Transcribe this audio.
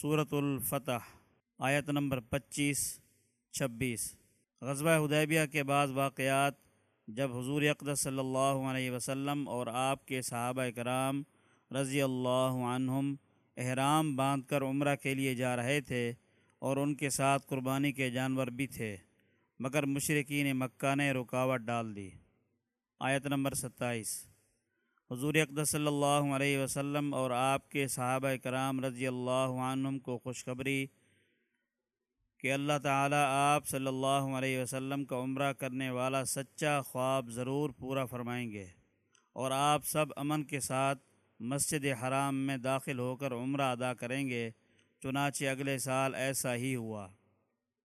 صورت الفتح، آیت نمبر پچیس، چھبیس۔ غزوہ حدیبیہ کے بعض واقعات جب حضور اقدس صلی اللہ علیہ وسلم اور آپ کے صحابہ کرام رضی اللہ عنہم احرام باندھ کر عمرہ کے لیے جا رہے تھے اور ان کے ساتھ قربانی کے جانور بھی تھے، مگر مشرقین مکہ نے رکاوٹ ڈال دی۔ آیت نمبر ستائیس۔ حضور اقدس صلی اللہ علیہ وسلم اور آپ کے صحابہ کرام رضی اللہ عنہم کو خوشخبری کہ اللہ تعالیٰ آپ صلی اللہ علیہ وسلم کا عمرہ کرنے والا سچا خواب ضرور پورا فرمائیں گے اور آپ سب امن کے ساتھ مسجد حرام میں داخل ہو کر عمرہ ادا کریں گے، چنانچہ اگلے سال ایسا ہی ہوا۔